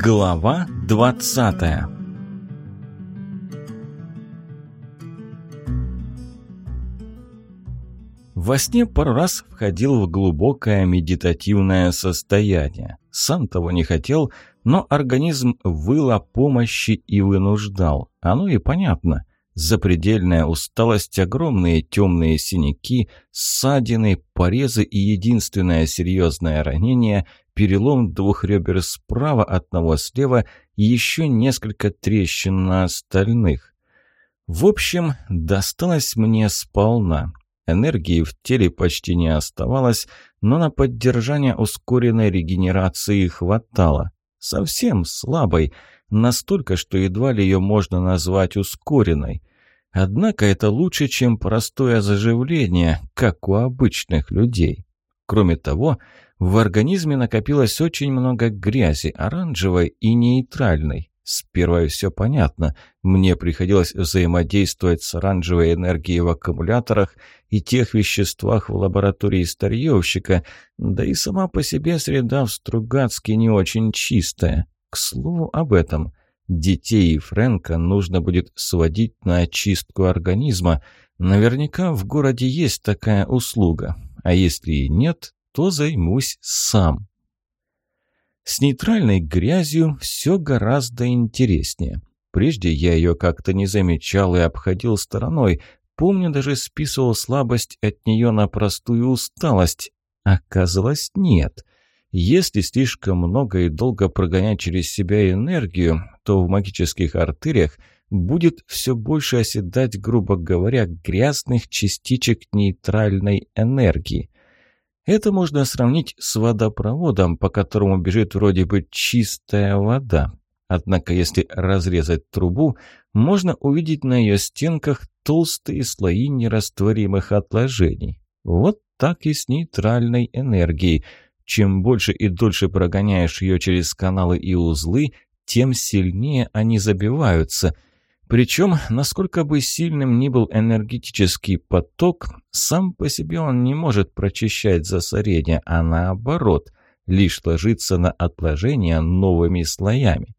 Глава 20 Во сне пару раз входил в глубокое медитативное состояние. Сам того не хотел, но организм выл о помощи и вынуждал. Оно и понятно. Запредельная усталость, огромные темные синяки, ссадины, порезы и единственное серьезное ранение – перелом двух ребер справа, одного слева и еще несколько трещин на остальных. В общем, досталось мне сполна. Энергии в теле почти не оставалось, но на поддержание ускоренной регенерации хватало. Совсем слабой, настолько, что едва ли ее можно назвать ускоренной. Однако это лучше, чем простое заживление, как у обычных людей. Кроме того, в организме накопилось очень много грязи, оранжевой и нейтральной. С первой все понятно. Мне приходилось взаимодействовать с оранжевой энергией в аккумуляторах и тех веществах в лаборатории старьевщика, да и сама по себе среда в Стругацке не очень чистая. К слову об этом. Детей и Фрэнка нужно будет сводить на очистку организма. Наверняка в городе есть такая услуга. А если и нет, то займусь сам. С нейтральной грязью все гораздо интереснее. Прежде я ее как-то не замечал и обходил стороной. Помню, даже списывал слабость от нее на простую усталость. Оказалось, нет. Если слишком много и долго прогонять через себя энергию, то в магических артериях будет все больше оседать, грубо говоря, грязных частичек нейтральной энергии. Это можно сравнить с водопроводом, по которому бежит вроде бы чистая вода. Однако если разрезать трубу, можно увидеть на ее стенках толстые слои нерастворимых отложений. Вот так и с нейтральной энергией – чем больше и дольше прогоняешь ее через каналы и узлы, тем сильнее они забиваются. Причем, насколько бы сильным ни был энергетический поток, сам по себе он не может прочищать засорение, а наоборот, лишь ложится на отложения новыми слоями.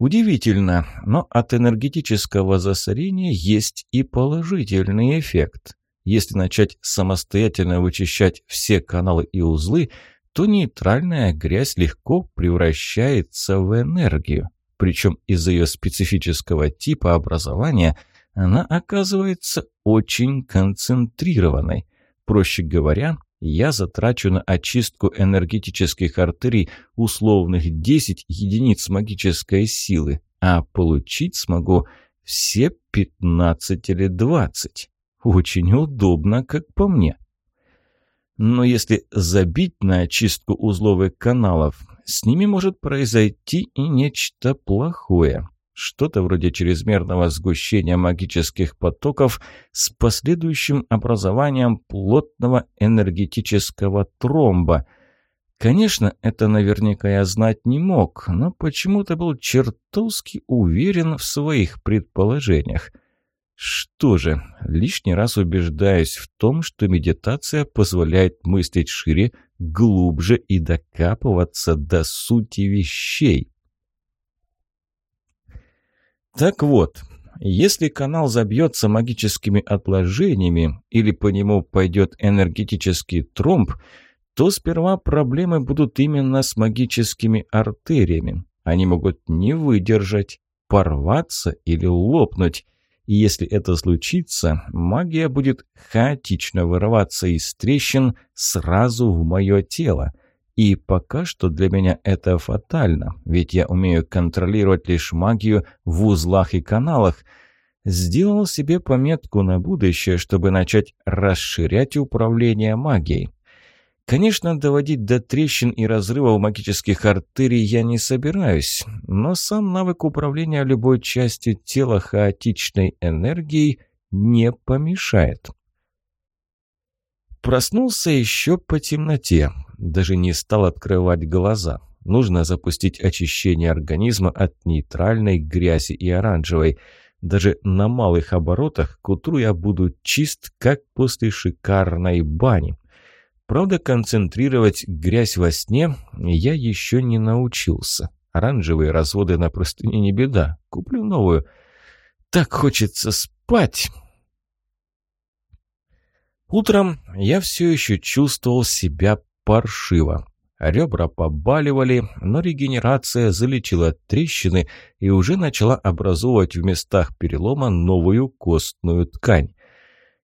Удивительно, но от энергетического засорения есть и положительный эффект. Если начать самостоятельно вычищать все каналы и узлы, то нейтральная грязь легко превращается в энергию. Причем из-за ее специфического типа образования она оказывается очень концентрированной. Проще говоря, я затрачу на очистку энергетических артерий условных 10 единиц магической силы, а получить смогу все 15 или 20. Очень удобно, как по мне. Но если забить на очистку узловых каналов, с ними может произойти и нечто плохое. Что-то вроде чрезмерного сгущения магических потоков с последующим образованием плотного энергетического тромба. Конечно, это наверняка я знать не мог, но почему-то был чертовски уверен в своих предположениях – что же, лишний раз убеждаюсь в том, что медитация позволяет мыслить шире, глубже и докапываться до сути вещей. Так вот, если канал забьется магическими отложениями или по нему пойдет энергетический тромб, то сперва проблемы будут именно с магическими артериями. Они могут не выдержать, порваться или лопнуть – и если это случится, магия будет хаотично вырываться из трещин сразу в мое тело. И пока что для меня это фатально, ведь я умею контролировать лишь магию в узлах и каналах. Сделал себе пометку на будущее, чтобы начать расширять управление магией. Конечно, доводить до трещин и разрывов магических артерий я не собираюсь, но сам навык управления любой частью тела хаотичной энергией не помешает. Проснулся еще по темноте, даже не стал открывать глаза. Нужно запустить очищение организма от нейтральной грязи и оранжевой. Даже на малых оборотах к утру я буду чист, как после шикарной бани. Правда, концентрировать грязь во сне я еще не научился. Оранжевые разводы на простыне не беда. Куплю новую. Так хочется спать. Утром я все еще чувствовал себя паршиво. Ребра побаливали, но регенерация залечила трещины и уже начала образовывать в местах перелома новую костную ткань.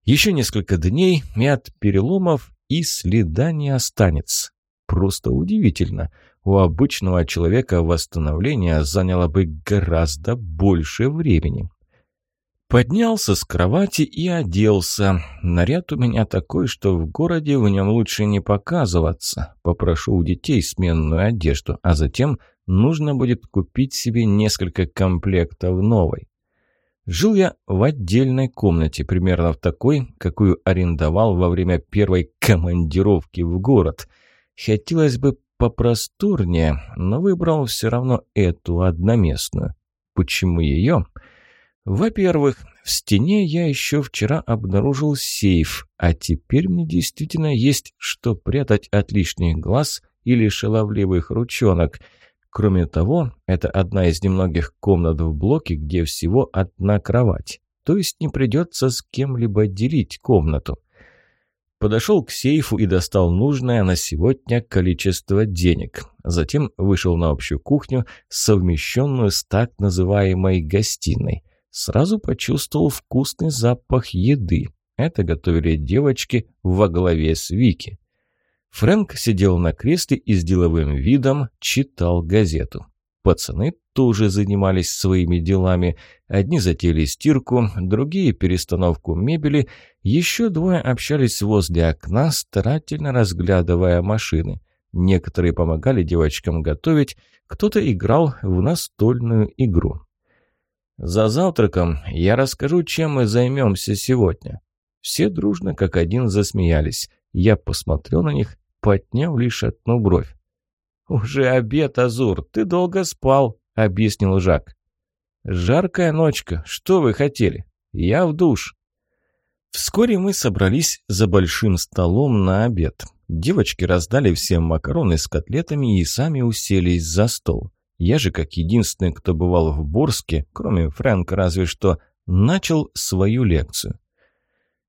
Еще несколько дней, и от переломов и следа не останется. Просто удивительно. У обычного человека восстановление заняло бы гораздо больше времени. Поднялся с кровати и оделся. Наряд у меня такой, что в городе в нем лучше не показываться. Попрошу у детей сменную одежду, а затем нужно будет купить себе несколько комплектов новой. Жил я в отдельной комнате, примерно в такой, какую арендовал во время первой командировки в город. Хотелось бы попросторнее, но выбрал все равно эту одноместную. Почему ее? Во-первых, в стене я еще вчера обнаружил сейф, а теперь мне действительно есть что прятать от лишних глаз или шаловливых ручонок. Кроме того, это одна из немногих комнат в блоке, где всего одна кровать. То есть не придется с кем-либо делить комнату. Подошел к сейфу и достал нужное на сегодня количество денег. Затем вышел на общую кухню, совмещенную с так называемой гостиной – Сразу почувствовал вкусный запах еды. Это готовили девочки во главе с Вики. Фрэнк сидел на кресле и с деловым видом читал газету. Пацаны тоже занимались своими делами. Одни затеяли стирку, другие – перестановку мебели, еще двое общались возле окна, старательно разглядывая машины. Некоторые помогали девочкам готовить, кто-то играл в настольную игру. За завтраком я расскажу, чем мы займемся сегодня». Все дружно, как один, засмеялись. Я посмотрел на них, подняв лишь одну бровь. «Уже обед, Азур, ты долго спал», — объяснил Жак. «Жаркая ночка, что вы хотели? Я в душ». Вскоре мы собрались за большим столом на обед. Девочки раздали всем макароны с котлетами и сами уселись за стол. Я же, как единственный, кто бывал в Борске, кроме Фрэнка разве что, начал свою лекцию.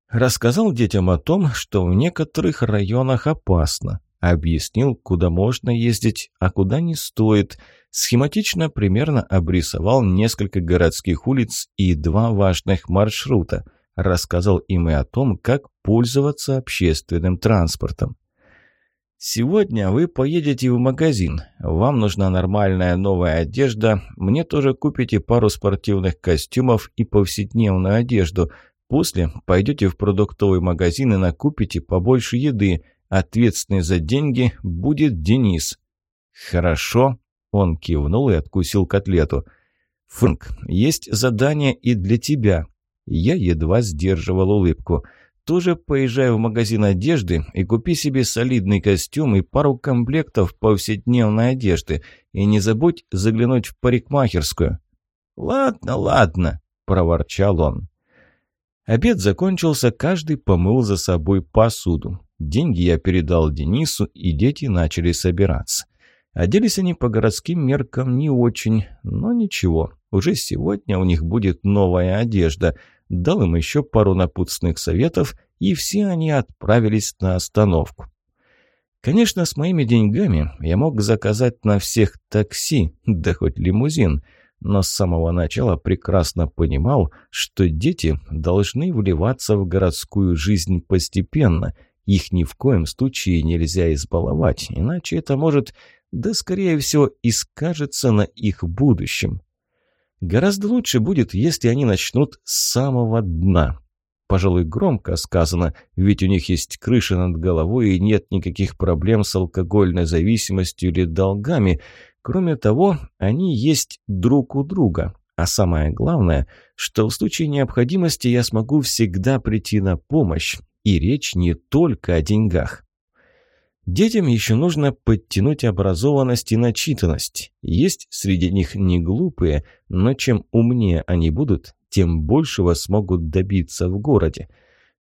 Рассказал детям о том, что в некоторых районах опасно. Объяснил, куда можно ездить, а куда не стоит. Схематично примерно обрисовал несколько городских улиц и два важных маршрута. Рассказал им и о том, как пользоваться общественным транспортом. «Сегодня вы поедете в магазин. Вам нужна нормальная новая одежда. Мне тоже купите пару спортивных костюмов и повседневную одежду. После пойдете в продуктовый магазин и накупите побольше еды. Ответственный за деньги будет Денис». «Хорошо», – он кивнул и откусил котлету. «Фрэнк, есть задание и для тебя». Я едва сдерживал улыбку – тоже поезжай в магазин одежды и купи себе солидный костюм и пару комплектов повседневной одежды. И не забудь заглянуть в парикмахерскую». «Ладно, ладно», – проворчал он. Обед закончился, каждый помыл за собой посуду. Деньги я передал Денису, и дети начали собираться. Оделись они по городским меркам не очень, но ничего. Уже сегодня у них будет новая одежда – дал им еще пару напутственных советов, и все они отправились на остановку. Конечно, с моими деньгами я мог заказать на всех такси, да хоть лимузин, но с самого начала прекрасно понимал, что дети должны вливаться в городскую жизнь постепенно. Их ни в коем случае нельзя избаловать, иначе это может, да скорее всего, и скажется на их будущем. Гораздо лучше будет, если они начнут с самого дна. Пожалуй, громко сказано, ведь у них есть крыша над головой и нет никаких проблем с алкогольной зависимостью или долгами. Кроме того, они есть друг у друга. А самое главное, что в случае необходимости я смогу всегда прийти на помощь. И речь не только о деньгах. Детям еще нужно подтянуть образованность и начитанность. Есть среди них не глупые, но чем умнее они будут, тем большего смогут добиться в городе.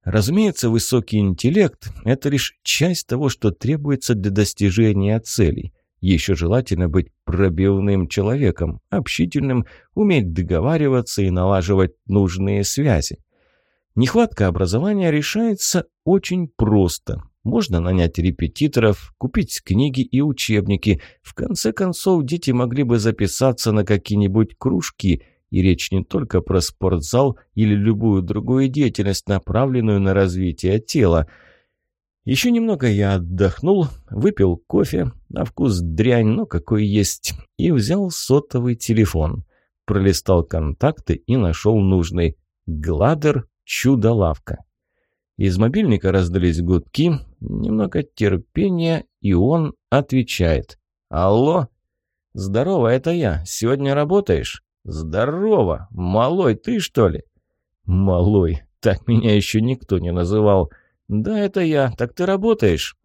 Разумеется, высокий интеллект – это лишь часть того, что требуется для достижения целей. Еще желательно быть пробивным человеком, общительным, уметь договариваться и налаживать нужные связи. Нехватка образования решается очень просто. Можно нанять репетиторов, купить книги и учебники. В конце концов, дети могли бы записаться на какие-нибудь кружки. И речь не только про спортзал или любую другую деятельность, направленную на развитие тела. Еще немного я отдохнул, выпил кофе, на вкус дрянь, но какой есть, и взял сотовый телефон. Пролистал контакты и нашел нужный. Гладер Чудо-лавка. Из мобильника раздались гудки, немного терпения, и он отвечает. «Алло? Здорово, это я. Сегодня работаешь?» «Здорово! Малой, ты что ли?» «Малой, так меня еще никто не называл. Да, это я. Так ты работаешь?»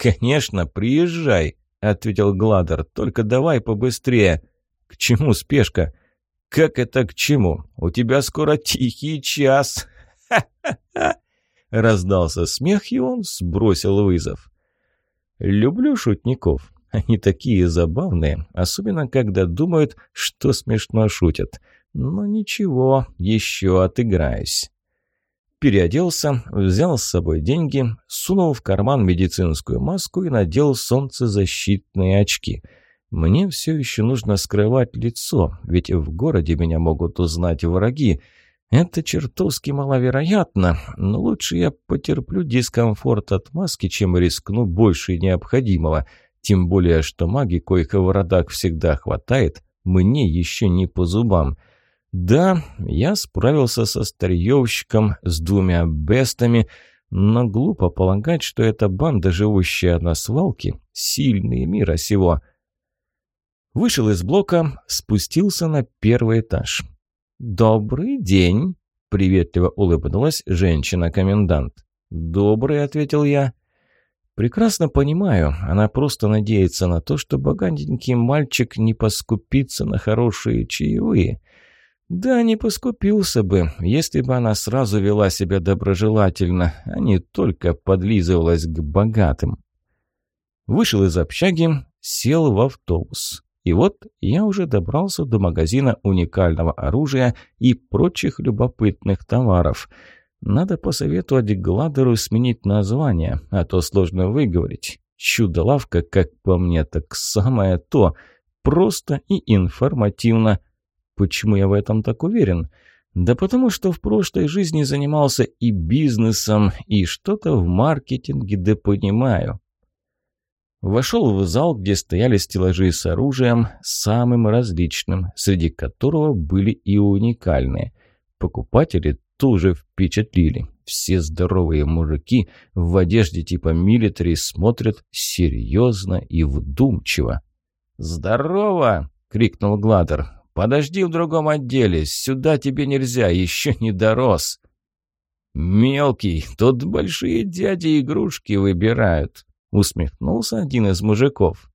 «Конечно, приезжай», — ответил Гладер. «Только давай побыстрее». «К чему спешка?» «Как это к чему? У тебя скоро тихий час!» «Ха-ха-ха!» Раздался смех, и он сбросил вызов. «Люблю шутников. Они такие забавные, особенно когда думают, что смешно шутят. Но ничего, еще отыграюсь». Переоделся, взял с собой деньги, сунул в карман медицинскую маску и надел солнцезащитные очки – мне все еще нужно скрывать лицо, ведь в городе меня могут узнать враги. Это чертовски маловероятно, но лучше я потерплю дискомфорт от маски, чем рискну больше необходимого. Тем более, что маги, коих в родах всегда хватает, мне еще не по зубам. Да, я справился со старьевщиком, с двумя бестами, но глупо полагать, что эта банда, живущая на свалке, сильные мира сего. Вышел из блока, спустился на первый этаж. «Добрый день!» – приветливо улыбнулась женщина-комендант. «Добрый», – ответил я. «Прекрасно понимаю, она просто надеется на то, что богатенький мальчик не поскупится на хорошие чаевые». Да, не поскупился бы, если бы она сразу вела себя доброжелательно, а не только подлизывалась к богатым. Вышел из общаги, сел в автобус. И вот я уже добрался до магазина уникального оружия и прочих любопытных товаров. Надо посоветовать Гладеру сменить название, а то сложно выговорить. Чудо-лавка, как по мне, так самое то. Просто и информативно. Почему я в этом так уверен? Да потому что в прошлой жизни занимался и бизнесом, и что-то в маркетинге да понимаю. Вошел в зал, где стояли стеллажи с оружием, самым различным, среди которого были и уникальные. Покупатели тоже впечатлили. Все здоровые мужики в одежде типа милитари смотрят серьезно и вдумчиво. «Здорово!» — крикнул Гладер. «Подожди в другом отделе, сюда тебе нельзя, еще не дорос». «Мелкий, тут большие дяди игрушки выбирают», усмехнулся один из мужиков.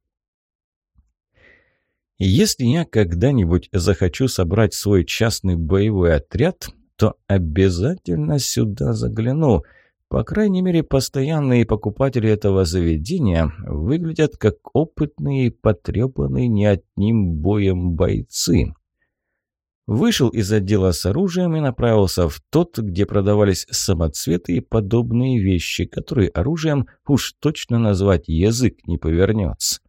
Если я когда-нибудь захочу собрать свой частный боевой отряд, то обязательно сюда загляну. По крайней мере, постоянные покупатели этого заведения выглядят как опытные и потрепанные не одним боем бойцы. Вышел из отдела с оружием и направился в тот, где продавались самоцветы и подобные вещи, которые оружием уж точно назвать язык не повернется.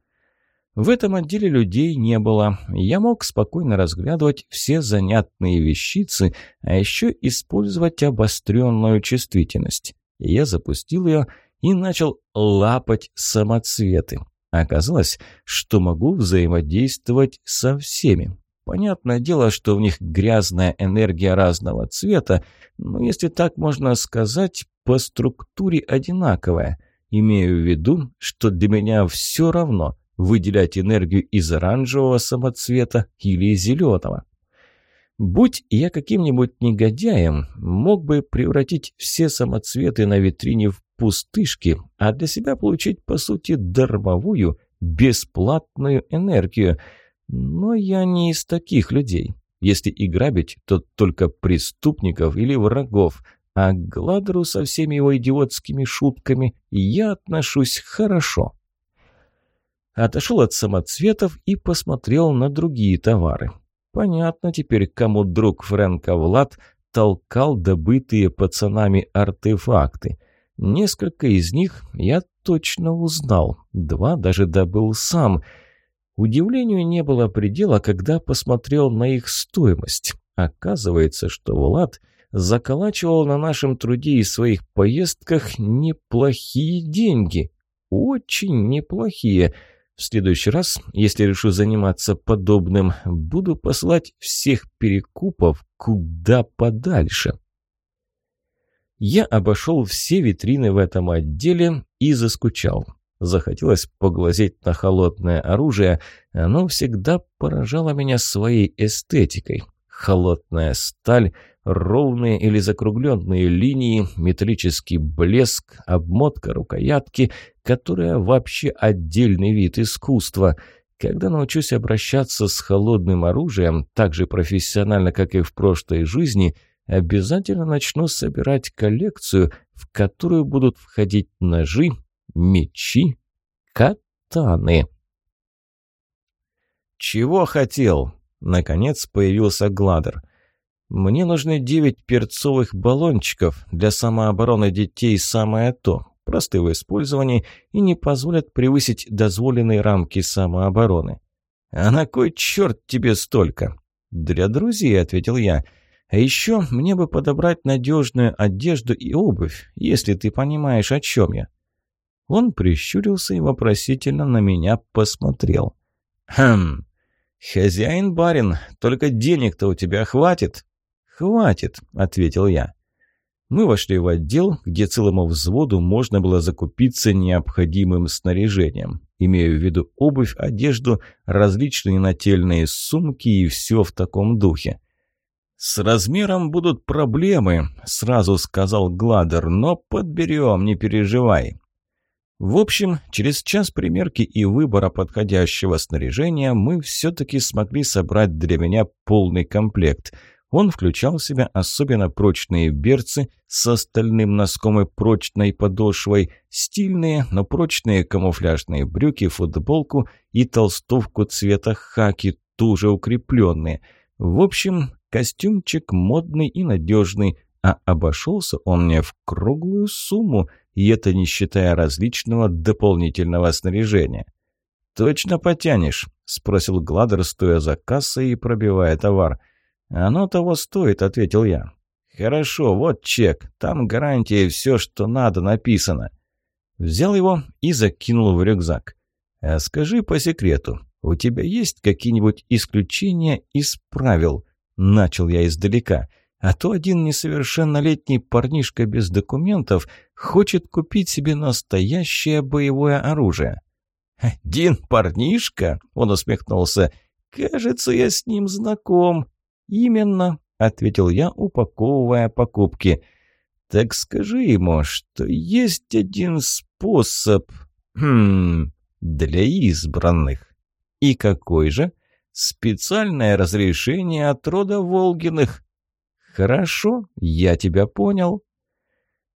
В этом отделе людей не было. Я мог спокойно разглядывать все занятные вещицы, а еще использовать обостренную чувствительность. Я запустил ее и начал лапать самоцветы. Оказалось, что могу взаимодействовать со всеми. Понятное дело, что в них грязная энергия разного цвета, но если так можно сказать, по структуре одинаковая. Имею в виду, что для меня все равно выделять энергию из оранжевого самоцвета или зеленого. Будь я каким-нибудь негодяем, мог бы превратить все самоцветы на витрине в пустышки, а для себя получить, по сути, дармовую, бесплатную энергию – но я не из таких людей. Если и грабить, то только преступников или врагов, а к Гладеру со всеми его идиотскими шутками я отношусь хорошо. Отошел от самоцветов и посмотрел на другие товары. Понятно теперь, кому друг Фрэнка Влад толкал добытые пацанами артефакты. Несколько из них я точно узнал, два даже добыл сам. Удивлению не было предела, когда посмотрел на их стоимость. Оказывается, что Влад заколачивал на нашем труде и своих поездках неплохие деньги. Очень неплохие. В следующий раз, если решу заниматься подобным, буду посылать всех перекупов куда подальше. Я обошел все витрины в этом отделе и заскучал. Захотелось поглазеть на холодное оружие, оно всегда поражало меня своей эстетикой. Холодная сталь, ровные или закругленные линии, металлический блеск, обмотка рукоятки, которая вообще отдельный вид искусства. Когда научусь обращаться с холодным оружием так же профессионально, как и в прошлой жизни, обязательно начну собирать коллекцию, в которую будут входить ножи, мечи, катаны. «Чего хотел?» Наконец появился Гладер. «Мне нужны девять перцовых баллончиков для самообороны детей самое то, просты в использовании и не позволят превысить дозволенные рамки самообороны». «А на кой черт тебе столько?» «Для друзей», — ответил я. «А еще мне бы подобрать надежную одежду и обувь, если ты понимаешь, о чем я». Он прищурился и вопросительно на меня посмотрел. «Хм, «Хозяин-барин, только денег-то у тебя хватит?» «Хватит», — ответил я. Мы вошли в отдел, где целому взводу можно было закупиться необходимым снаряжением. Имею в виду обувь, одежду, различные нательные сумки и все в таком духе. «С размером будут проблемы», — сразу сказал Гладер, — «но подберем, не переживай». В общем, через час примерки и выбора подходящего снаряжения мы все-таки смогли собрать для меня полный комплект. Он включал в себя особенно прочные берцы с остальным носком и прочной подошвой, стильные, но прочные камуфляжные брюки, футболку и толстовку цвета хаки, тоже укрепленные. В общем, костюмчик модный и надежный, а обошелся он мне в круглую сумму – и это не считая различного дополнительного снаряжения. «Точно потянешь?» – спросил Гладер, стоя за кассой и пробивая товар. «Оно того стоит», – ответил я. «Хорошо, вот чек. Там гарантия и все, что надо, написано». Взял его и закинул в рюкзак. «А скажи по секрету, у тебя есть какие-нибудь исключения из правил?» Начал я издалека. А то один несовершеннолетний парнишка без документов хочет купить себе настоящее боевое оружие. «Один парнишка?» – он усмехнулся. «Кажется, я с ним знаком». «Именно», – ответил я, упаковывая покупки. «Так скажи ему, что есть один способ хм, для избранных». «И какой же?» «Специальное разрешение от рода Волгиных». «Хорошо, я тебя понял».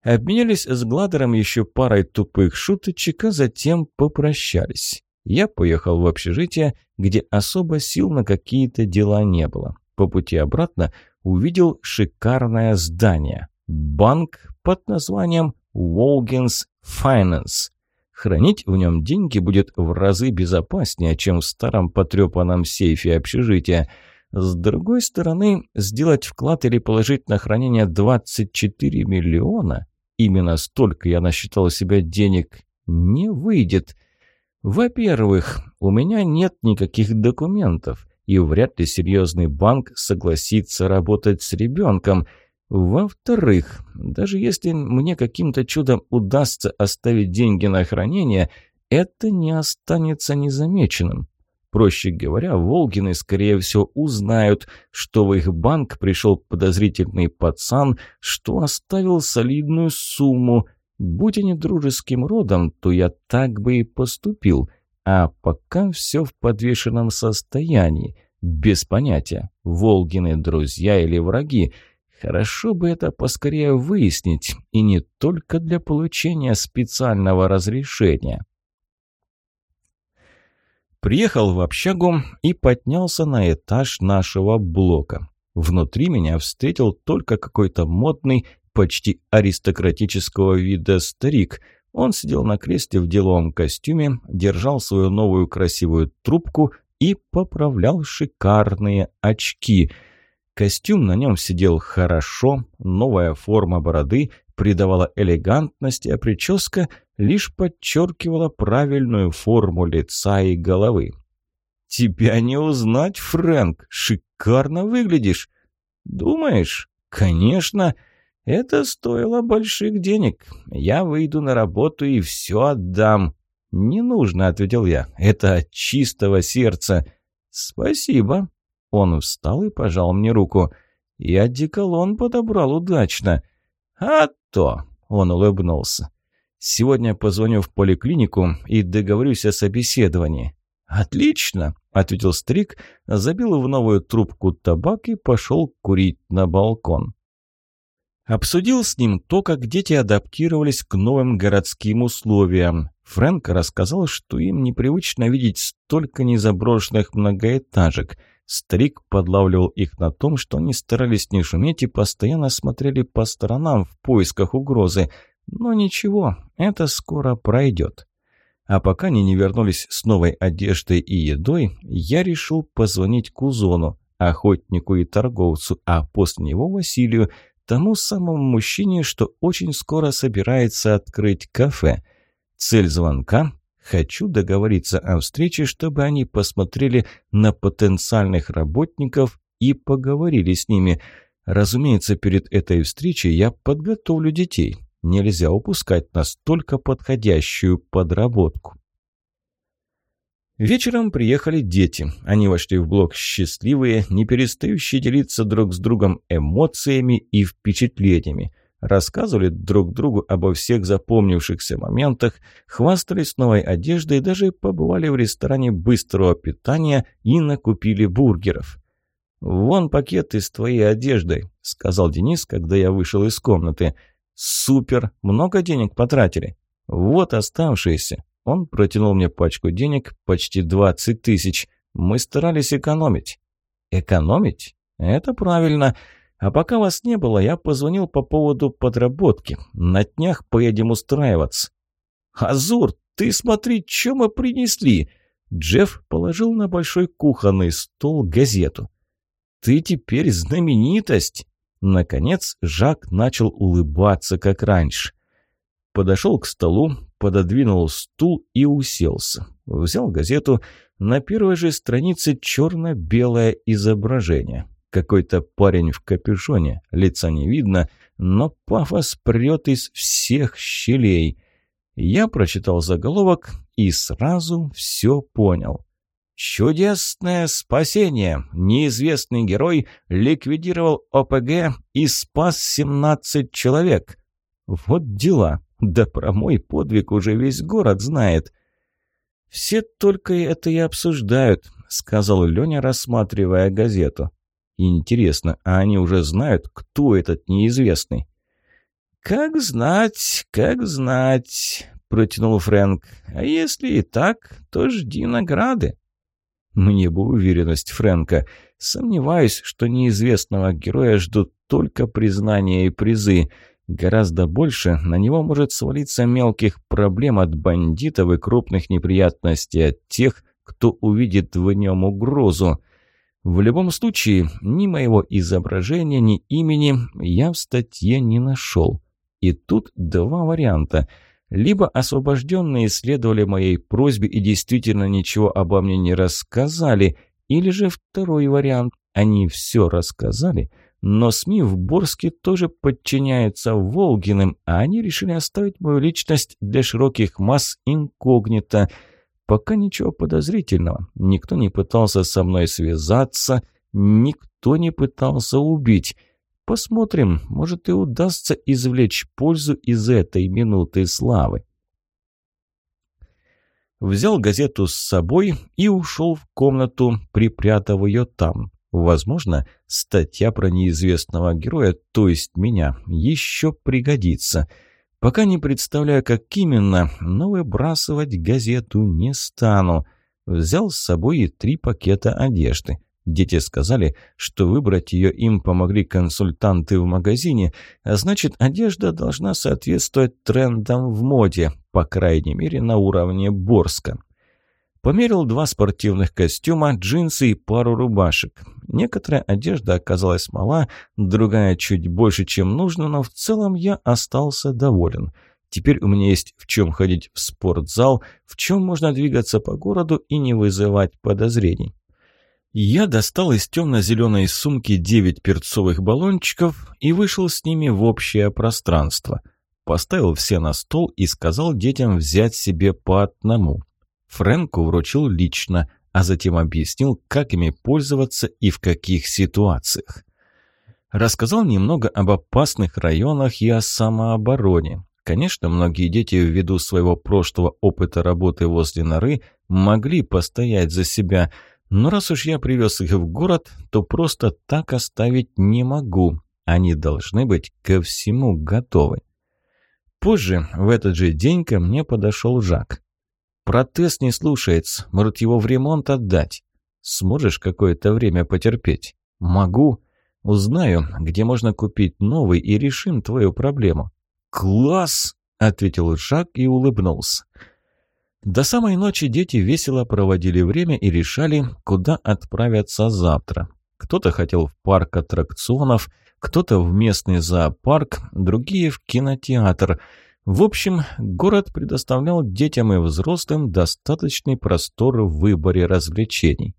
Обменялись с Гладером еще парой тупых шуточек, а затем попрощались. Я поехал в общежитие, где особо сил на какие-то дела не было. По пути обратно увидел шикарное здание. Банк под названием Волгенс Finance. Хранить в нем деньги будет в разы безопаснее, чем в старом потрепанном сейфе общежития – с другой стороны, сделать вклад или положить на хранение 24 миллиона, именно столько я насчитал себе денег, не выйдет. Во-первых, у меня нет никаких документов, и вряд ли серьезный банк согласится работать с ребенком. Во-вторых, даже если мне каким-то чудом удастся оставить деньги на хранение, это не останется незамеченным. Проще говоря, Волгины, скорее всего, узнают, что в их банк пришел подозрительный пацан, что оставил солидную сумму. Будь они дружеским родом, то я так бы и поступил. А пока все в подвешенном состоянии. Без понятия, Волгины друзья или враги. Хорошо бы это поскорее выяснить, и не только для получения специального разрешения. Приехал в общагу и поднялся на этаж нашего блока. Внутри меня встретил только какой-то модный, почти аристократического вида старик. Он сидел на кресле в деловом костюме, держал свою новую красивую трубку и поправлял шикарные очки. Костюм на нем сидел хорошо, новая форма бороды придавала элегантность, а прическа лишь подчеркивала правильную форму лица и головы. «Тебя не узнать, Фрэнк, шикарно выглядишь!» «Думаешь?» «Конечно!» Это стоило больших денег. Я выйду на работу и все отдам. «Не нужно», — ответил я. «Это от чистого сердца». «Спасибо». Он встал и пожал мне руку. «Я деколон подобрал удачно». «А то», — он улыбнулся. «Сегодня позвоню в поликлинику и договорюсь о собеседовании». «Отлично», — ответил Стрик, забил в новую трубку табак и пошел курить на балкон. Обсудил с ним то, как дети адаптировались к новым городским условиям. Фрэнк рассказал, что им непривычно видеть столько незаброшенных многоэтажек. Старик подлавливал их на том, что они старались не шуметь и постоянно смотрели по сторонам в поисках угрозы. Но ничего, это скоро пройдет. А пока они не вернулись с новой одеждой и едой, я решил позвонить Кузону, охотнику и торговцу, а после него Василию, тому самому мужчине, что очень скоро собирается открыть кафе. Цель звонка – хочу договориться о встрече, чтобы они посмотрели на потенциальных работников и поговорили с ними. Разумеется, перед этой встречей я подготовлю детей. Нельзя упускать настолько подходящую подработку. Вечером приехали дети. Они вошли в блок счастливые, не перестающие делиться друг с другом эмоциями и впечатлениями. Рассказывали друг другу обо всех запомнившихся моментах, хвастались новой одеждой и даже побывали в ресторане быстрого питания и накупили бургеров. «Вон пакеты с твоей одеждой», — сказал Денис, когда я вышел из комнаты. «Супер! Много денег потратили?» «Вот оставшиеся. Он протянул мне пачку денег, почти 20 тысяч. Мы старались экономить. Экономить? Это правильно. А пока вас не было, я позвонил по поводу подработки. На днях поедем устраиваться. «Азур, ты смотри, что мы принесли!» Джефф положил на большой кухонный стол газету. «Ты теперь знаменитость!» Наконец Жак начал улыбаться, как раньше. Подошел к столу, пододвинул стул и уселся. Взял газету. На первой же странице черно-белое изображение. Какой-то парень в капюшоне, лица не видно, но пафос прет из всех щелей. Я прочитал заголовок и сразу все понял. «Чудесное спасение! Неизвестный герой ликвидировал ОПГ и спас 17 человек!» Вот дела. Да про мой подвиг уже весь город знает. «Все только это и обсуждают», — сказал Леня, рассматривая газету. «Интересно, а они уже знают, кто этот неизвестный?» «Как знать, как знать», — протянул Фрэнк. «А если и так, то жди награды». Мне бы уверенность Фрэнка. Сомневаюсь, что неизвестного героя ждут только признания и призы. Гораздо больше на него может свалиться мелких проблем от бандитов и крупных неприятностей от тех, кто увидит в нем угрозу. В любом случае, ни моего изображения, ни имени я в статье не нашел. И тут два варианта. Либо освобожденные следовали моей просьбе и действительно ничего обо мне не рассказали, или же второй вариант. Они все рассказали, но СМИ в Борске тоже подчиняются Волгиным, а они решили оставить мою личность для широких масс инкогнито. Пока ничего подозрительного. Никто не пытался со мной связаться, никто не пытался убить. Посмотрим, может и удастся извлечь пользу из этой минуты славы. Взял газету с собой и ушел в комнату, припрятав ее там. Возможно, статья про неизвестного героя, то есть меня, еще пригодится. Пока не представляю, как именно, но выбрасывать газету не стану. Взял с собой и три пакета одежды. Дети сказали, что выбрать ее им помогли консультанты в магазине, а значит, одежда должна соответствовать трендам в моде, по крайней мере, на уровне Борска. Померил два спортивных костюма, джинсы и пару рубашек. Некоторая одежда оказалась мала, другая чуть больше, чем нужно, но в целом я остался доволен. Теперь у меня есть в чем ходить в спортзал, в чем можно двигаться по городу и не вызывать подозрений. Я достал из темно-зеленой сумки девять перцовых баллончиков и вышел с ними в общее пространство. Поставил все на стол и сказал детям взять себе по одному. Фрэнку вручил лично, а затем объяснил, как ими пользоваться и в каких ситуациях. Рассказал немного об опасных районах и о самообороне. Конечно, многие дети ввиду своего прошлого опыта работы возле норы могли постоять за себя, но раз уж я привез их в город, то просто так оставить не могу. Они должны быть ко всему готовы. Позже, в этот же день, ко мне подошел Жак. Протез не слушается. Может, его в ремонт отдать? Сможешь какое-то время потерпеть? Могу. Узнаю, где можно купить новый и решим твою проблему. Класс! ответил Жак и улыбнулся. До самой ночи дети весело проводили время и решали, куда отправятся завтра. Кто-то хотел в парк аттракционов, кто-то в местный зоопарк, другие в кинотеатр – в общем, город предоставлял детям и взрослым достаточный простор в выборе развлечений.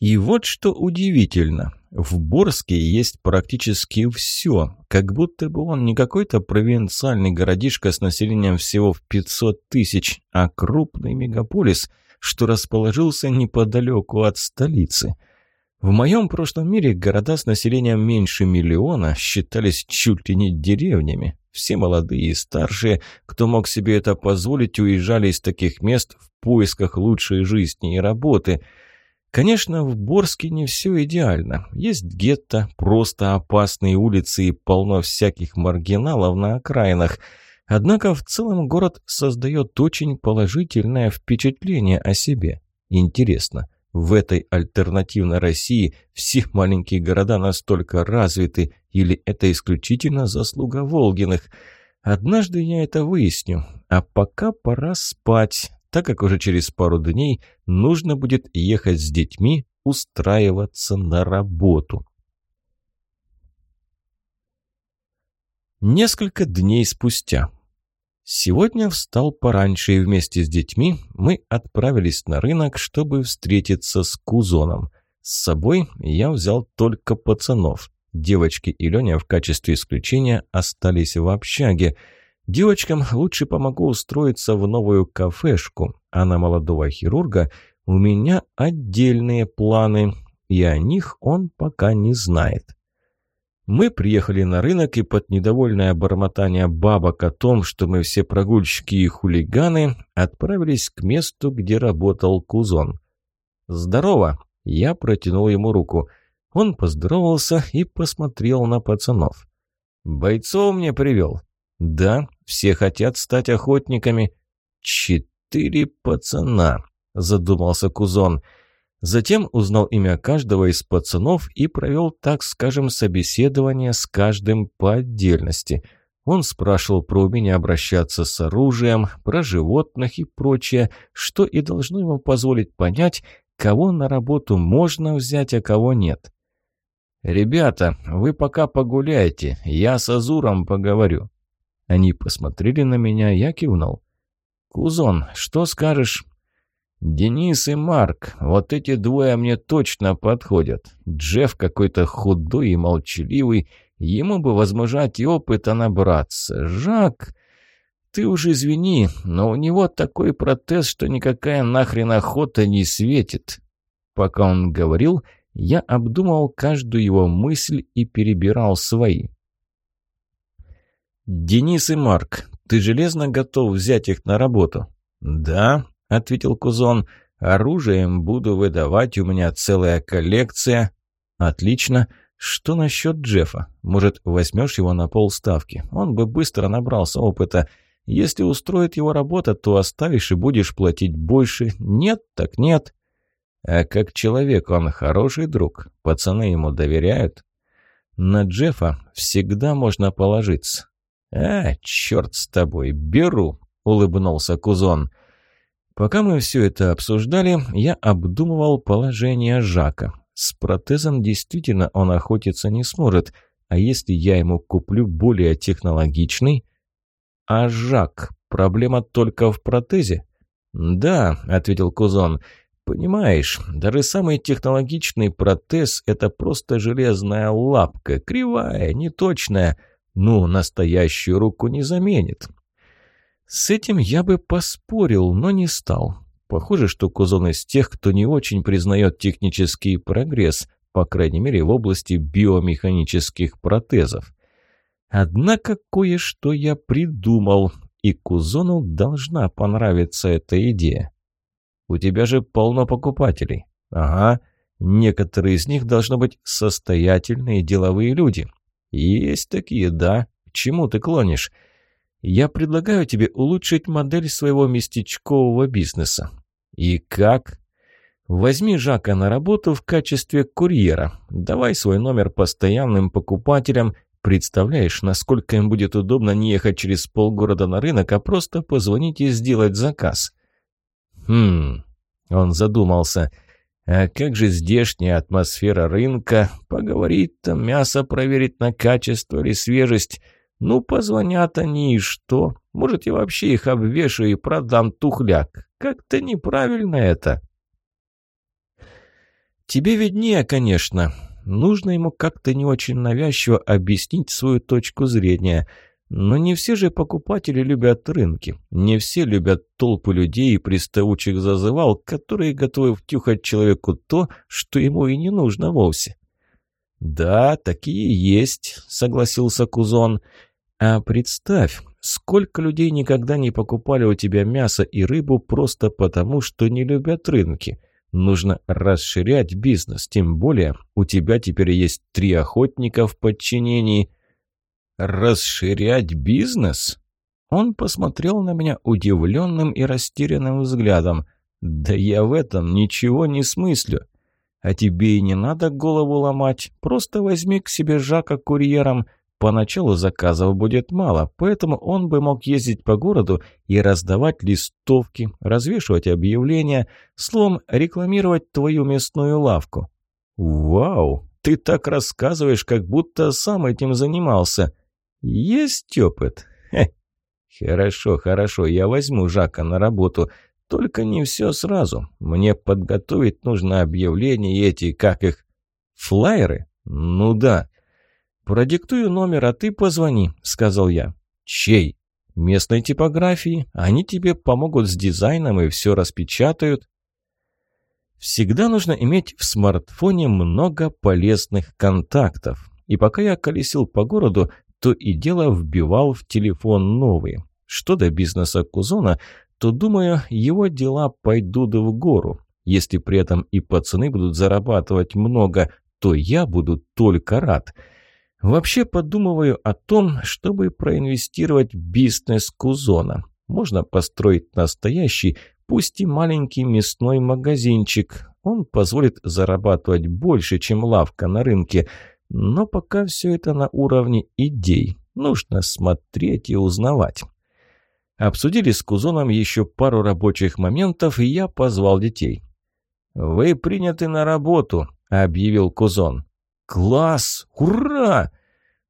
И вот что удивительно, в Борске есть практически все, как будто бы он не какой-то провинциальный городишко с населением всего в 500 тысяч, а крупный мегаполис, что расположился неподалеку от столицы. В моем прошлом мире города с населением меньше миллиона считались чуть ли не деревнями, все молодые и старшие, кто мог себе это позволить, уезжали из таких мест в поисках лучшей жизни и работы. Конечно, в Борске не все идеально. Есть гетто, просто опасные улицы и полно всяких маргиналов на окраинах. Однако в целом город создает очень положительное впечатление о себе. Интересно, в этой альтернативной России все маленькие города настолько развиты, или это исключительно заслуга Волгиных? Однажды я это выясню, а пока пора спать, так как уже через пару дней нужно будет ехать с детьми устраиваться на работу. Несколько дней спустя. Сегодня встал пораньше и вместе с детьми мы отправились на рынок, чтобы встретиться с Кузоном. С собой я взял только пацанов. Девочки и Леня в качестве исключения остались в общаге. Девочкам лучше помогу устроиться в новую кафешку, а на молодого хирурга у меня отдельные планы, и о них он пока не знает. Мы приехали на рынок, и под недовольное бормотание бабок о том, что мы все прогульщики и хулиганы, отправились к месту, где работал Кузон. «Здорово!» – я протянул ему руку. Он поздоровался и посмотрел на пацанов. «Бойцов мне привел?» «Да, все хотят стать охотниками». «Четыре пацана», – задумался Кузон. «Кузон». Затем узнал имя каждого из пацанов и провел, так скажем, собеседование с каждым по отдельности. Он спрашивал про умение обращаться с оружием, про животных и прочее, что и должно ему позволить понять, кого на работу можно взять, а кого нет. «Ребята, вы пока погуляйте, я с Азуром поговорю». Они посмотрели на меня, я кивнул. «Кузон, что скажешь?» «Денис и Марк, вот эти двое мне точно подходят. Джефф какой-то худой и молчаливый, ему бы возмужать и опыта набраться. Жак, ты уж извини, но у него такой протез, что никакая нахрен охота не светит». Пока он говорил, я обдумал каждую его мысль и перебирал свои. «Денис и Марк, ты железно готов взять их на работу?» «Да», — ответил Кузон. «Оружием буду выдавать, у меня целая коллекция». «Отлично. Что насчет Джеффа? Может, возьмешь его на полставки? Он бы быстро набрался опыта. Если устроит его работа, то оставишь и будешь платить больше. Нет, так нет». А как человек он хороший друг? Пацаны ему доверяют? На Джеффа всегда можно положиться. «А, черт с тобой, беру!» — улыбнулся Кузон. Пока мы все это обсуждали, я обдумывал положение Жака. С протезом действительно он охотиться не сможет, а если я ему куплю более технологичный? А Жак, проблема только в протезе? «Да», — ответил Кузон, — «понимаешь, даже самый технологичный протез — это просто железная лапка, кривая, неточная, ну, настоящую руку не заменит». С этим я бы поспорил, но не стал. Похоже, что Кузон из тех, кто не очень признает технический прогресс, по крайней мере в области биомеханических протезов. Однако кое-что я придумал, и Кузону должна понравиться эта идея. «У тебя же полно покупателей». «Ага, некоторые из них должны быть состоятельные деловые люди». «Есть такие, да. К чему ты клонишь?» «Я предлагаю тебе улучшить модель своего местечкового бизнеса». «И как?» «Возьми Жака на работу в качестве курьера. Давай свой номер постоянным покупателям Представляешь, насколько им будет удобно не ехать через полгорода на рынок, а просто позвонить и сделать заказ. Хм, он задумался. А как же здешняя атмосфера рынка? Поговорить там, мясо проверить на качество или свежесть. Ну, позвонят они и что? Может, я вообще их обвешу и продам тухляк. Как-то неправильно это. Тебе виднее, конечно. Нужно ему как-то не очень навязчиво объяснить свою точку зрения. Но не все же покупатели любят рынки. Не все любят толпы людей и приставучих зазывал, которые готовы втюхать человеку то, что ему и не нужно вовсе. «Да, такие есть», — согласился Кузон. «А представь, сколько людей никогда не покупали у тебя мясо и рыбу просто потому, что не любят рынки. Нужно расширять бизнес, тем более у тебя теперь есть три охотника в подчинении. Расширять бизнес? Он посмотрел на меня удивленным и растерянным взглядом. Да я в этом ничего не смыслю. А тебе и не надо голову ломать, просто возьми к себе Жака курьером, Поначалу заказов будет мало, поэтому он бы мог ездить по городу и раздавать листовки, развешивать объявления, словом, рекламировать твою местную лавку. «Вау, ты так рассказываешь, как будто сам этим занимался. Есть опыт?» Хе. «Хорошо, хорошо, я возьму Жака на работу, только не все сразу. Мне подготовить нужно объявления и эти, как их, флайеры? Ну да». «Продиктую номер, а ты позвони», — сказал я. «Чей?» «Местной типографии. Они тебе помогут с дизайном и все распечатают». Всегда нужно иметь в смартфоне много полезных контактов. И пока я колесил по городу, то и дело вбивал в телефон новые. Что до бизнеса Кузона, то, думаю, его дела пойдут в гору. Если при этом и пацаны будут зарабатывать много, то я буду только рад – Вообще подумываю о том, чтобы проинвестировать бизнес Кузона. Можно построить настоящий, пусть и маленький мясной магазинчик. Он позволит зарабатывать больше, чем лавка на рынке. Но пока все это на уровне идей. Нужно смотреть и узнавать. Обсудили с Кузоном еще пару рабочих моментов, и я позвал детей. «Вы приняты на работу», — объявил Кузон. «Класс! Ура!»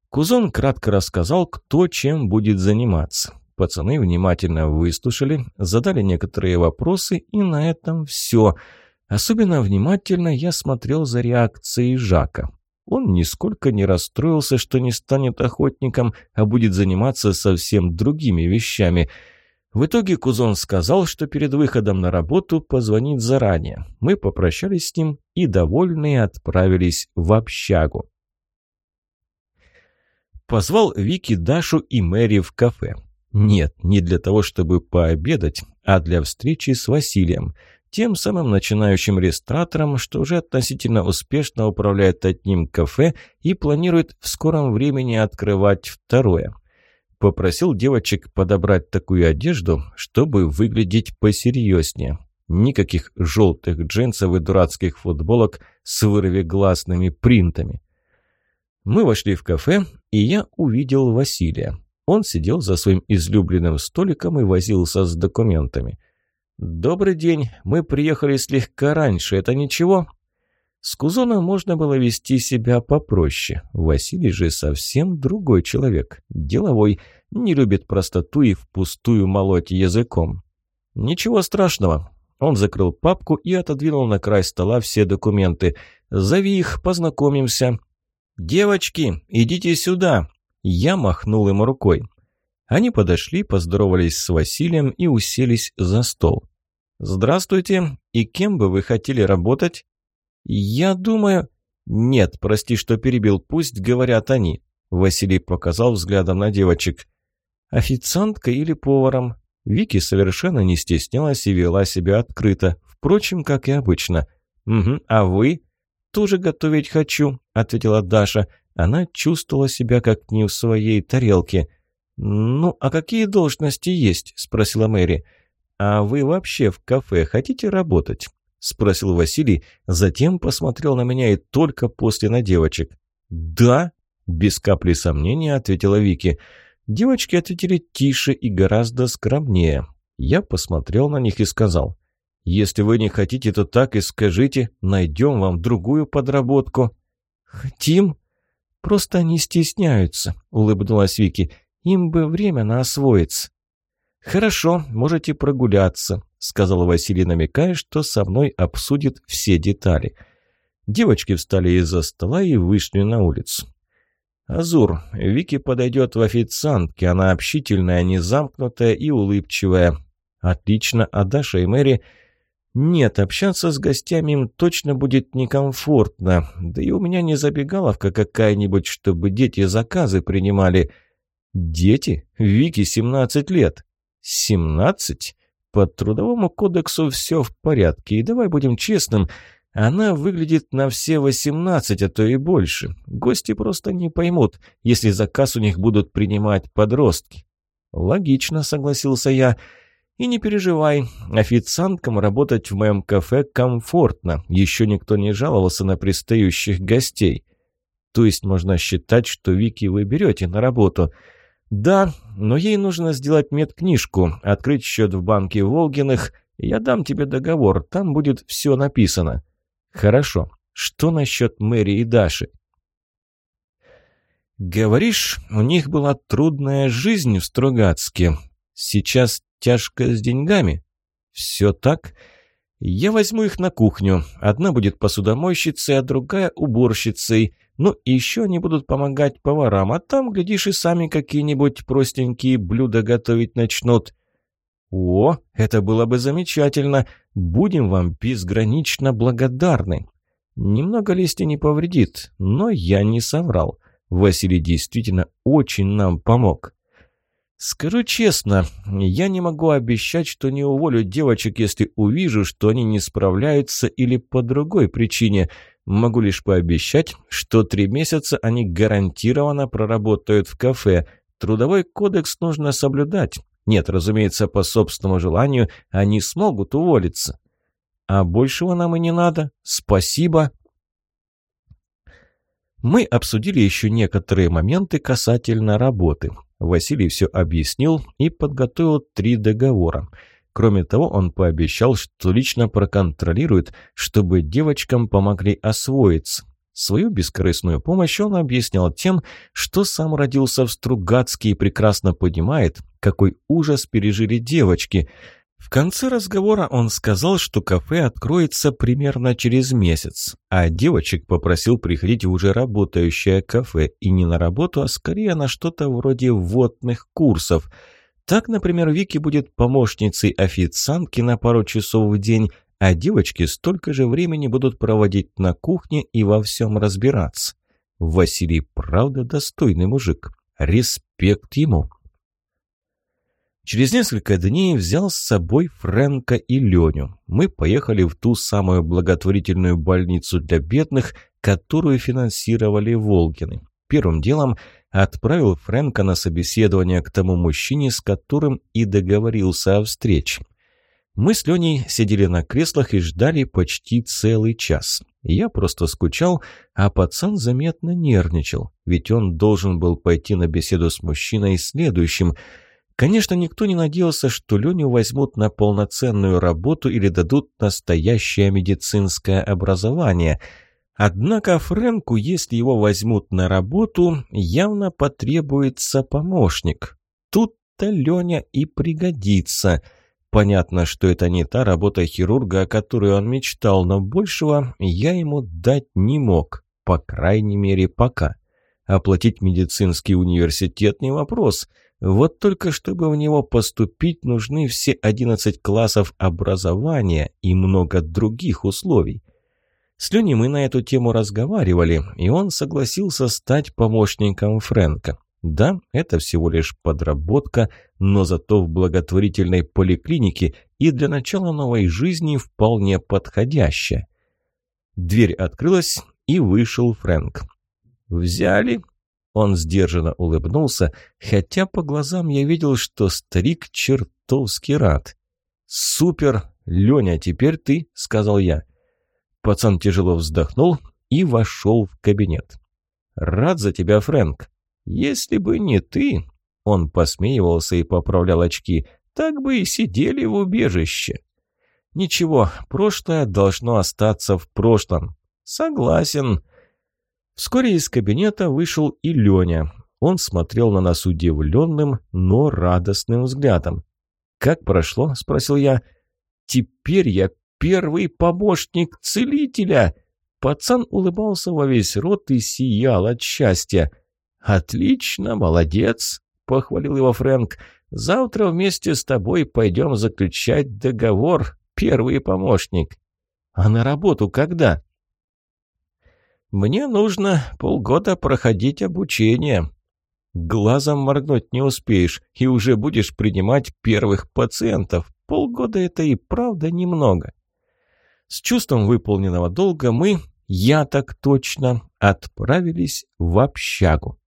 Кузон кратко рассказал, кто чем будет заниматься. Пацаны внимательно выслушали, задали некоторые вопросы, и на этом все. Особенно внимательно я смотрел за реакцией Жака. Он нисколько не расстроился, что не станет охотником, а будет заниматься совсем другими вещами – в итоге Кузон сказал, что перед выходом на работу позвонит заранее. Мы попрощались с ним и, довольные, отправились в общагу. Позвал Вики, Дашу и Мэри в кафе. Нет, не для того, чтобы пообедать, а для встречи с Василием, тем самым начинающим ресторатором, что уже относительно успешно управляет одним кафе и планирует в скором времени открывать второе – Попросил девочек подобрать такую одежду, чтобы выглядеть посерьезнее. Никаких желтых джинсов и дурацких футболок с вырвигласными принтами. Мы вошли в кафе, и я увидел Василия. Он сидел за своим излюбленным столиком и возился с документами. «Добрый день. Мы приехали слегка раньше. Это ничего?» С Кузоном можно было вести себя попроще. Василий же совсем другой человек. Деловой, не любит простоту и впустую молоть языком. «Ничего страшного». Он закрыл папку и отодвинул на край стола все документы. «Зови их, познакомимся». «Девочки, идите сюда!» Я махнул им рукой. Они подошли, поздоровались с Василием и уселись за стол. «Здравствуйте, и кем бы вы хотели работать?» «Я думаю...» «Нет, прости, что перебил, пусть говорят они», — Василий показал взглядом на девочек. «Официанткой или поваром?» Вики совершенно не стеснялась и вела себя открыто, впрочем, как и обычно. «Угу, а вы?» «Тоже готовить хочу», — ответила Даша. Она чувствовала себя как не в своей тарелке. «Ну, а какие должности есть?» — спросила Мэри. «А вы вообще в кафе хотите работать?» — спросил Василий, затем посмотрел на меня и только после на девочек. «Да?» — без капли сомнения ответила Вики. Девочки ответили тише и гораздо скромнее. Я посмотрел на них и сказал. «Если вы не хотите, то так и скажите, найдем вам другую подработку». «Хотим?» «Просто они стесняются», — улыбнулась Вики. «Им бы время на освоиться». «Хорошо, можете прогуляться», — сказал Василий, намекая, что со мной обсудит все детали. Девочки встали из-за стола и вышли на улицу. «Азур, Вики подойдет в официантке, она общительная, незамкнутая и улыбчивая. Отлично, а Даша и Мэри...» «Нет, общаться с гостями им точно будет некомфортно. Да и у меня не забегаловка какая-нибудь, чтобы дети заказы принимали». «Дети? Вики 17 лет». «17?» По трудовому кодексу все в порядке. И давай будем честным, она выглядит на все 18, а то и больше. Гости просто не поймут, если заказ у них будут принимать подростки. «Логично», — согласился я, — и не переживай, официанткам работать в моем кафе комфортно. Еще никто не жаловался на пристающих гостей. То есть можно считать, что Вики вы берете на работу. Да, но ей нужно сделать медкнижку, открыть счет в банке Волгиных. Я дам тебе договор, там будет все написано. Хорошо. Что насчет Мэри и Даши? Говоришь, у них была трудная жизнь в Стругацке. Сейчас тяжко с деньгами? Все так? Я возьму их на кухню. Одна будет посудомойщицей, а другая уборщицей. Ну еще они будут помогать поварам, а там, глядишь, и сами какие-нибудь простенькие блюда готовить начнут. О, это было бы замечательно. Будем вам безгранично благодарны. Немного лести не повредит, но я не соврал. Василий действительно очень нам помог. Скажу честно, я не могу обещать, что не уволю девочек, если увижу, что они не справляются или по другой причине. Могу лишь пообещать, что три месяца они гарантированно проработают в кафе. Трудовой кодекс нужно соблюдать. Нет, разумеется, по собственному желанию они смогут уволиться. А большего нам и не надо. Спасибо. Мы обсудили еще некоторые моменты касательно работы. Василий все объяснил и подготовил три договора. Кроме того, он пообещал, что лично проконтролирует, чтобы девочкам помогли освоиться. Свою бескорыстную помощь он объяснял тем, что сам родился в Стругацке и прекрасно понимает, какой ужас пережили девочки – в конце разговора он сказал, что кафе откроется примерно через месяц, а девочек попросил приходить в уже работающее кафе, и не на работу, а скорее на что-то вроде вводных курсов. Так, например, Вики будет помощницей официантки на пару часов в день, а девочки столько же времени будут проводить на кухне и во всем разбираться. Василий, правда, достойный мужик. Респект ему. Через несколько дней взял с собой Фрэнка и Леню. Мы поехали в ту самую благотворительную больницу для бедных, которую финансировали Волгины. Первым делом отправил Фрэнка на собеседование к тому мужчине, с которым и договорился о встрече. Мы с Леней сидели на креслах и ждали почти целый час. Я просто скучал, а пацан заметно нервничал, ведь он должен был пойти на беседу с мужчиной следующим. Конечно, никто не надеялся, что Леню возьмут на полноценную работу или дадут настоящее медицинское образование. Однако Фрэнку, если его возьмут на работу, явно потребуется помощник. Тут-то Леня и пригодится – Понятно, что это не та работа хирурга, о которой он мечтал, но большего я ему дать не мог, по крайней мере, пока. Оплатить медицинский университет не вопрос. Вот только чтобы в него поступить, нужны все 11 классов образования и много других условий. С Леней мы на эту тему разговаривали, и он согласился стать помощником Фрэнка. Да, это всего лишь подработка, но зато в благотворительной поликлинике и для начала новой жизни вполне подходящая. Дверь открылась, и вышел Фрэнк. «Взяли?» Он сдержанно улыбнулся, хотя по глазам я видел, что старик чертовски рад. «Супер! Леня, теперь ты!» — сказал я. Пацан тяжело вздохнул и вошел в кабинет. «Рад за тебя, Фрэнк!» «Если бы не ты...» — он посмеивался и поправлял очки. «Так бы и сидели в убежище». «Ничего, прошлое должно остаться в прошлом». «Согласен». Вскоре из кабинета вышел и Леня. Он смотрел на нас удивленным, но радостным взглядом. «Как прошло?» — спросил я. «Теперь я первый помощник целителя!» Пацан улыбался во весь рот и сиял от счастья. «Отлично, молодец», — похвалил его Фрэнк. «Завтра вместе с тобой пойдем заключать договор, первый помощник». «А на работу когда?» «Мне нужно полгода проходить обучение». «Глазом моргнуть не успеешь, и уже будешь принимать первых пациентов. Полгода — это и правда немного». С чувством выполненного долга мы, я так точно, отправились в общагу.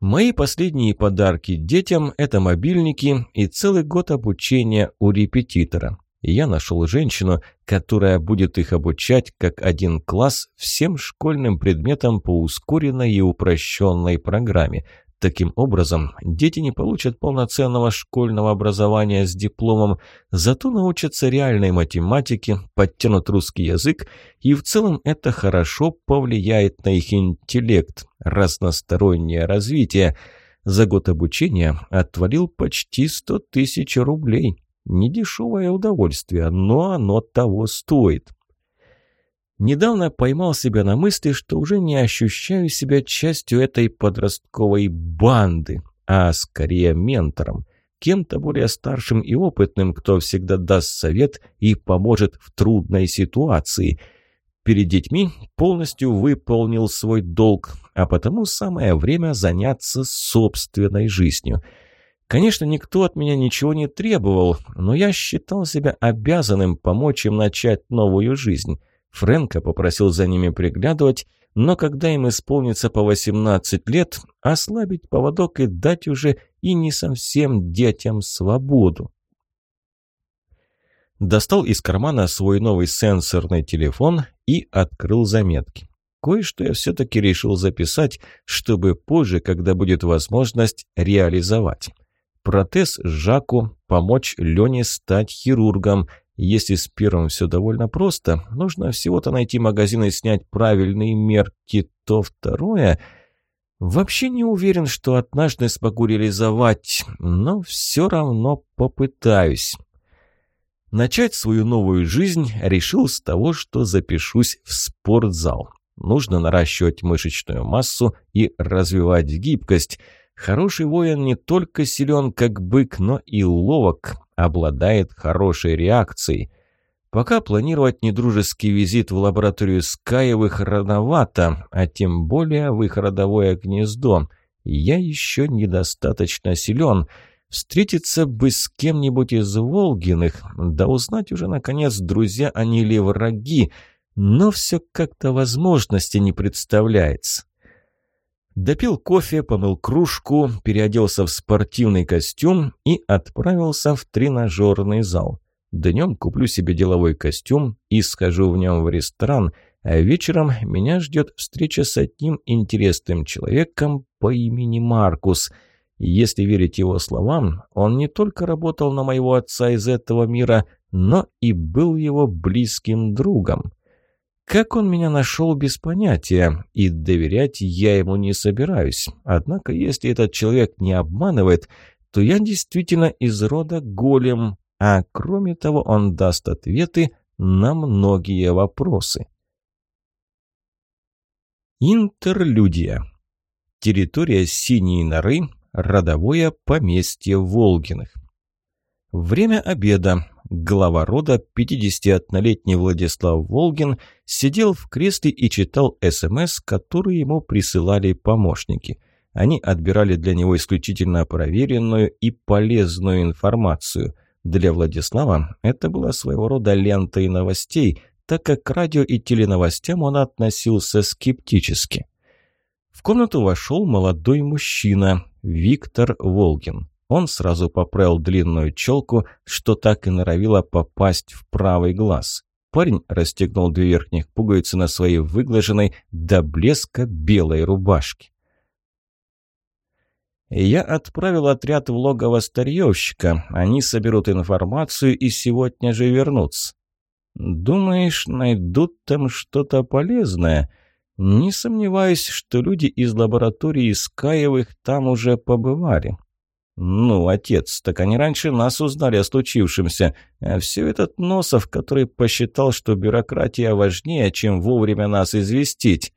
Мои последние подарки детям – это мобильники и целый год обучения у репетитора. Я нашел женщину, которая будет их обучать как один класс всем школьным предметам по ускоренной и упрощенной программе. Таким образом, дети не получат полноценного школьного образования с дипломом, зато научатся реальной математике, подтянут русский язык, и в целом это хорошо повлияет на их интеллект, разностороннее развитие. За год обучения отвалил почти 100 тысяч рублей. Недешевое удовольствие, но оно того стоит. Недавно поймал себя на мысли, что уже не ощущаю себя частью этой подростковой банды, а скорее ментором, кем-то более старшим и опытным, кто всегда даст совет и поможет в трудной ситуации. Перед детьми полностью выполнил свой долг, а потому самое время заняться собственной жизнью. Конечно, никто от меня ничего не требовал, но я считал себя обязанным помочь им начать новую жизнь. Фрэнка попросил за ними приглядывать, но когда им исполнится по 18 лет, ослабить поводок и дать уже и не совсем детям свободу. Достал из кармана свой новый сенсорный телефон и открыл заметки. Кое-что я все-таки решил записать, чтобы позже, когда будет возможность, реализовать. Протез Жаку, помочь Лене стать хирургом, если с первым все довольно просто, нужно всего-то найти магазин и снять правильные мерки, то второе... Вообще не уверен, что однажды смогу реализовать, но все равно попытаюсь. Начать свою новую жизнь решил с того, что запишусь в спортзал. Нужно наращивать мышечную массу и развивать гибкость. Хороший воин не только силен, как бык, но и ловок, обладает хорошей реакцией. Пока планировать недружеский визит в лабораторию Скаевых рановато, а тем более в их родовое гнездо. Я еще недостаточно силен. Встретиться бы с кем-нибудь из Волгиных, да узнать уже, наконец, друзья они или враги, но все как-то возможности не представляется. Допил кофе, помыл кружку, переоделся в спортивный костюм и отправился в тренажерный зал. Днем куплю себе деловой костюм и схожу в нем в ресторан, а вечером меня ждет встреча с одним интересным человеком по имени Маркус. Если верить его словам, он не только работал на моего отца из этого мира, но и был его близким другом. Как он меня нашел, без понятия, и доверять я ему не собираюсь. Однако, если этот человек не обманывает, то я действительно из рода голем, а кроме того он даст ответы на многие вопросы. Интерлюдия. Территория Синей норы, родовое поместье Волгиных. Время обеда. Глава рода, 51-летний Владислав Волгин, сидел в кресле и читал СМС, которые ему присылали помощники. Они отбирали для него исключительно проверенную и полезную информацию. Для Владислава это была своего рода лентой новостей, так как к радио и теленовостям он относился скептически. В комнату вошел молодой мужчина, Виктор Волгин. Он сразу поправил длинную челку, что так и норовило попасть в правый глаз. Парень расстегнул две верхних пуговицы на своей выглаженной до блеска белой рубашке. Я отправил отряд в логово старьевщика. Они соберут информацию и сегодня же вернутся. Думаешь, найдут там что-то полезное? Не сомневаюсь, что люди из лаборатории Скаевых там уже побывали. «Ну, отец, так они раньше нас узнали о случившемся. А все этот Носов, который посчитал, что бюрократия важнее, чем вовремя нас известить.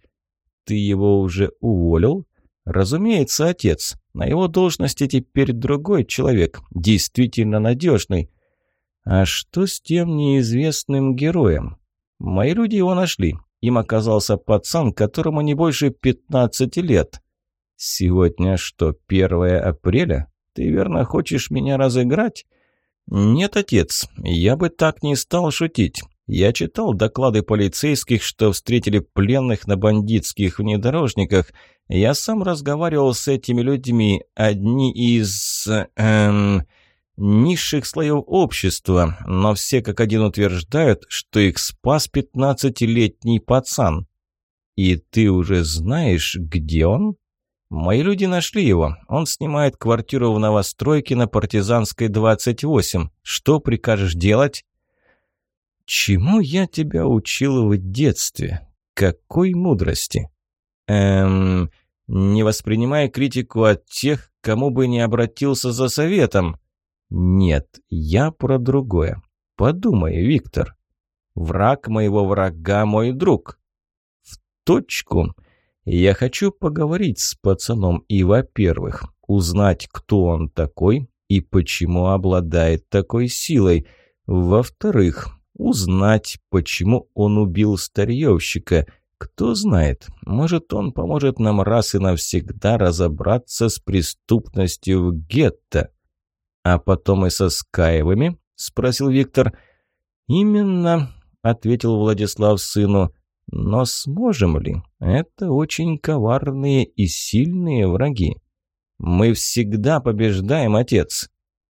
Ты его уже уволил?» «Разумеется, отец. На его должности теперь другой человек, действительно надежный. А что с тем неизвестным героем? Мои люди его нашли. Им оказался пацан, которому не больше пятнадцати лет. Сегодня что, 1 апреля?» Ты верно хочешь меня разыграть? Нет, отец, я бы так не стал шутить. Я читал доклады полицейских, что встретили пленных на бандитских внедорожниках. Я сам разговаривал с этими людьми, одни из... Эм, низших слоев общества, но все как один утверждают, что их спас пятнадцатилетний пацан. И ты уже знаешь, где он? «Мои люди нашли его. Он снимает квартиру в новостройке на Партизанской, 28. Что прикажешь делать?» «Чему я тебя учил в детстве? Какой мудрости?» «Эм... Не воспринимай критику от тех, кому бы не обратился за советом». «Нет, я про другое. Подумай, Виктор. Враг моего врага мой друг». «В точку». Я хочу поговорить с пацаном и, во-первых, узнать, кто он такой и почему обладает такой силой. Во-вторых, узнать, почему он убил старьевщика. Кто знает, может, он поможет нам раз и навсегда разобраться с преступностью в гетто. А потом и со Скаевыми? – спросил Виктор. «Именно», — ответил Владислав сыну, но сможем ли? Это очень коварные и сильные враги. Мы всегда побеждаем, отец.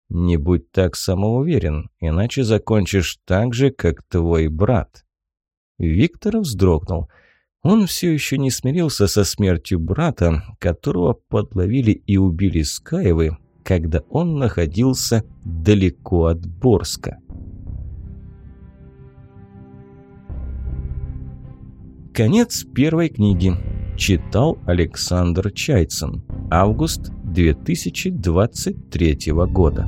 Не будь так самоуверен, иначе закончишь так же, как твой брат. Виктор вздрогнул. Он все еще не смирился со смертью брата, которого подловили и убили Скаевы, когда он находился далеко от Борска. Конец первой книги. Читал Александр Чайцин. Август 2023 года.